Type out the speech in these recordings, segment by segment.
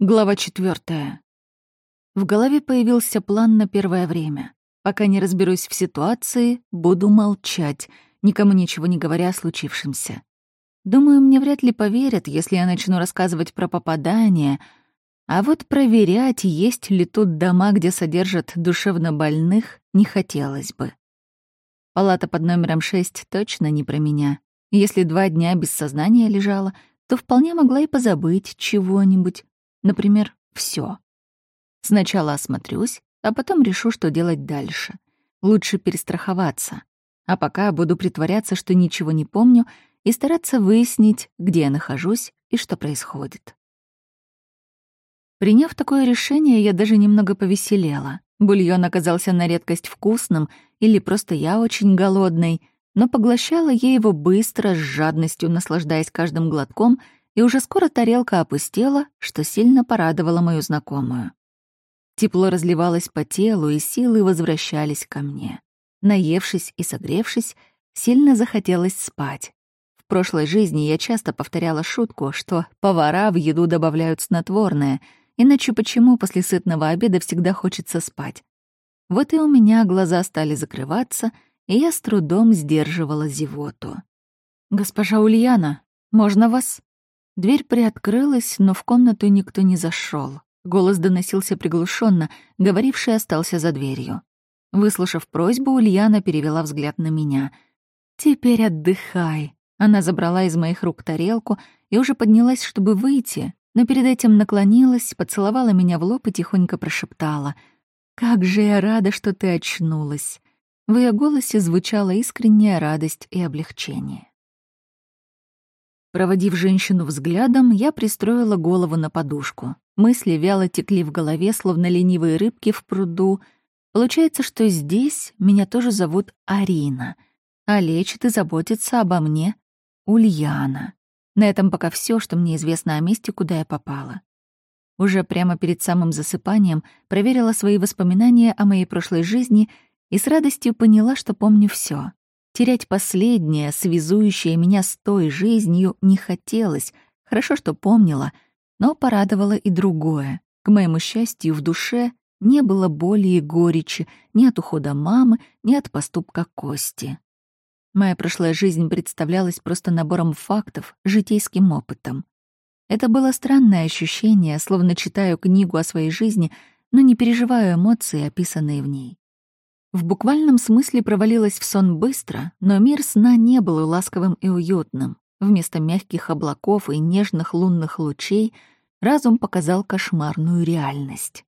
Глава четвертая. В голове появился план на первое время. Пока не разберусь в ситуации, буду молчать, никому ничего не говоря о случившемся. Думаю, мне вряд ли поверят, если я начну рассказывать про попадание, а вот проверять, есть ли тут дома, где содержат душевно больных, не хотелось бы. Палата под номером 6 точно не про меня. Если два дня без сознания лежала, то вполне могла и позабыть чего-нибудь, Например, все. Сначала осмотрюсь, а потом решу, что делать дальше. Лучше перестраховаться. А пока буду притворяться, что ничего не помню, и стараться выяснить, где я нахожусь и что происходит. Приняв такое решение, я даже немного повеселела. Бульон оказался на редкость вкусным, или просто я очень голодной, но поглощала я его быстро, с жадностью, наслаждаясь каждым глотком — и уже скоро тарелка опустела, что сильно порадовало мою знакомую. Тепло разливалось по телу, и силы возвращались ко мне. Наевшись и согревшись, сильно захотелось спать. В прошлой жизни я часто повторяла шутку, что повара в еду добавляют снотворное, иначе почему после сытного обеда всегда хочется спать? Вот и у меня глаза стали закрываться, и я с трудом сдерживала зевоту. «Госпожа Ульяна, можно вас?» Дверь приоткрылась, но в комнату никто не зашел. Голос доносился приглушенно, говоривший остался за дверью. Выслушав просьбу, Ульяна перевела взгляд на меня. «Теперь отдыхай». Она забрала из моих рук тарелку и уже поднялась, чтобы выйти, но перед этим наклонилась, поцеловала меня в лоб и тихонько прошептала. «Как же я рада, что ты очнулась!» В ее голосе звучала искренняя радость и облегчение. Проводив женщину взглядом, я пристроила голову на подушку. Мысли вяло текли в голове, словно ленивые рыбки в пруду. Получается, что здесь меня тоже зовут Арина, а лечит и заботится обо мне Ульяна. На этом пока все, что мне известно о месте, куда я попала. Уже прямо перед самым засыпанием проверила свои воспоминания о моей прошлой жизни и с радостью поняла, что помню все. Терять последнее, связующее меня с той жизнью, не хотелось. Хорошо, что помнила, но порадовало и другое. К моему счастью, в душе не было боли и горечи ни от ухода мамы, ни от поступка Кости. Моя прошлая жизнь представлялась просто набором фактов, житейским опытом. Это было странное ощущение, словно читаю книгу о своей жизни, но не переживаю эмоции, описанные в ней. В буквальном смысле провалилась в сон быстро, но мир сна не был ласковым и уютным. Вместо мягких облаков и нежных лунных лучей разум показал кошмарную реальность.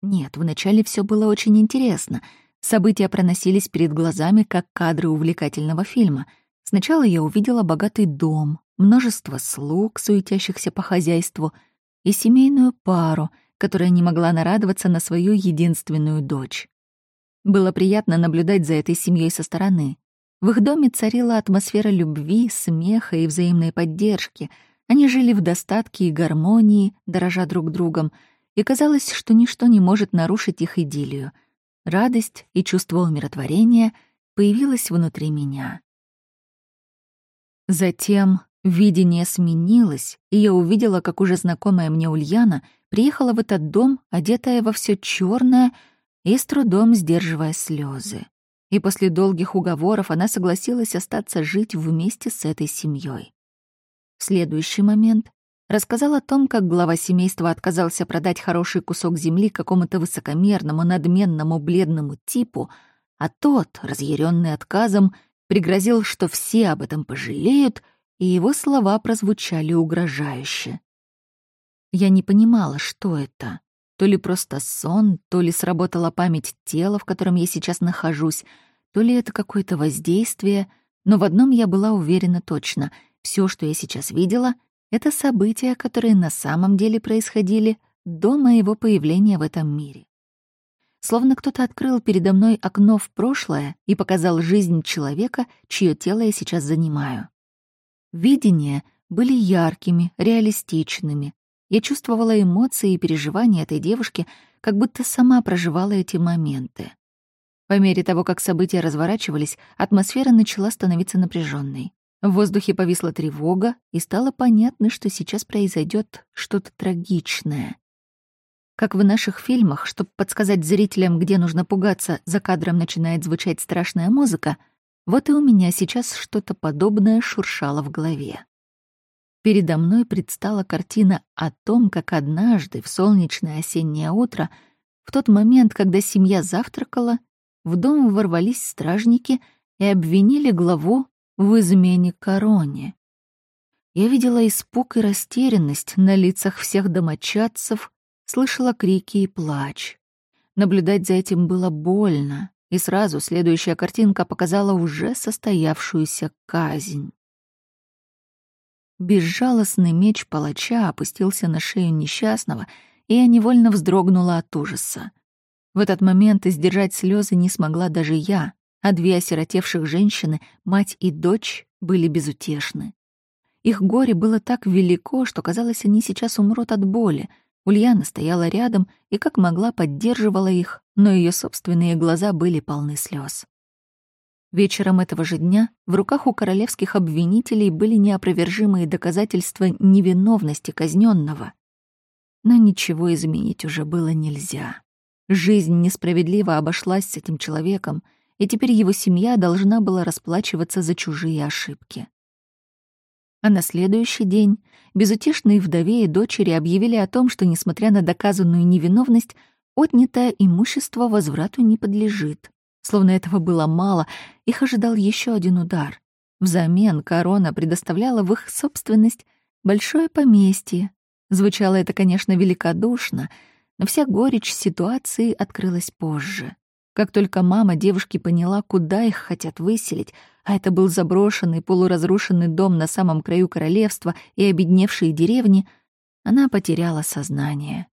Нет, вначале все было очень интересно. События проносились перед глазами, как кадры увлекательного фильма. Сначала я увидела богатый дом, множество слуг, суетящихся по хозяйству, и семейную пару, которая не могла нарадоваться на свою единственную дочь. Было приятно наблюдать за этой семьей со стороны. В их доме царила атмосфера любви, смеха и взаимной поддержки. Они жили в достатке и гармонии, дорожа друг другом, и казалось, что ничто не может нарушить их идиллию. Радость и чувство умиротворения появилось внутри меня. Затем видение сменилось, и я увидела, как уже знакомая мне Ульяна приехала в этот дом, одетая во все черное и с трудом сдерживая слезы. И после долгих уговоров она согласилась остаться жить вместе с этой семьей. В следующий момент рассказал о том, как глава семейства отказался продать хороший кусок земли какому-то высокомерному, надменному, бледному типу, а тот, разъяренный отказом, пригрозил, что все об этом пожалеют, и его слова прозвучали угрожающе. Я не понимала, что это. То ли просто сон, то ли сработала память тела, в котором я сейчас нахожусь, то ли это какое-то воздействие, но в одном я была уверена точно. Все, что я сейчас видела, — это события, которые на самом деле происходили до моего появления в этом мире. Словно кто-то открыл передо мной окно в прошлое и показал жизнь человека, чье тело я сейчас занимаю. Видения были яркими, реалистичными, я чувствовала эмоции и переживания этой девушки, как будто сама проживала эти моменты. По мере того, как события разворачивались, атмосфера начала становиться напряженной. В воздухе повисла тревога, и стало понятно, что сейчас произойдет что-то трагичное. Как в наших фильмах, чтобы подсказать зрителям, где нужно пугаться, за кадром начинает звучать страшная музыка, вот и у меня сейчас что-то подобное шуршало в голове. Передо мной предстала картина о том, как однажды в солнечное осеннее утро, в тот момент, когда семья завтракала, в дом ворвались стражники и обвинили главу в измене короне. Я видела испуг и растерянность на лицах всех домочадцев, слышала крики и плач. Наблюдать за этим было больно, и сразу следующая картинка показала уже состоявшуюся казнь. Безжалостный меч палача опустился на шею несчастного, и я невольно вздрогнула от ужаса. В этот момент издержать слезы не смогла даже я, а две осиротевших женщины, мать и дочь, были безутешны. Их горе было так велико, что казалось, они сейчас умрут от боли. Ульяна стояла рядом и как могла поддерживала их, но ее собственные глаза были полны слез. Вечером этого же дня в руках у королевских обвинителей были неопровержимые доказательства невиновности казненного. Но ничего изменить уже было нельзя. Жизнь несправедливо обошлась с этим человеком — и теперь его семья должна была расплачиваться за чужие ошибки. А на следующий день безутешные вдове и дочери объявили о том, что, несмотря на доказанную невиновность, отнятое имущество возврату не подлежит. Словно этого было мало, их ожидал еще один удар. Взамен корона предоставляла в их собственность большое поместье. Звучало это, конечно, великодушно, но вся горечь ситуации открылась позже. Как только мама девушки поняла, куда их хотят выселить, а это был заброшенный, полуразрушенный дом на самом краю королевства и обедневшие деревни, она потеряла сознание.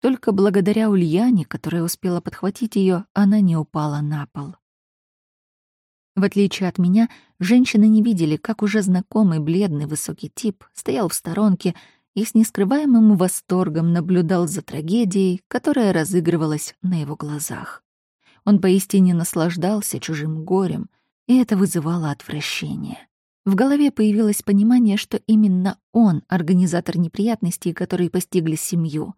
Только благодаря Ульяне, которая успела подхватить ее, она не упала на пол. В отличие от меня, женщины не видели, как уже знакомый бледный высокий тип стоял в сторонке и с нескрываемым восторгом наблюдал за трагедией, которая разыгрывалась на его глазах. Он поистине наслаждался чужим горем, и это вызывало отвращение. В голове появилось понимание, что именно он — организатор неприятностей, которые постигли семью.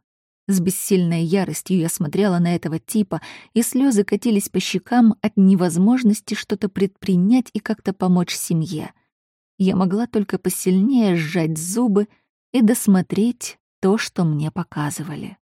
С бессильной яростью я смотрела на этого типа, и слезы катились по щекам от невозможности что-то предпринять и как-то помочь семье. Я могла только посильнее сжать зубы и досмотреть то, что мне показывали.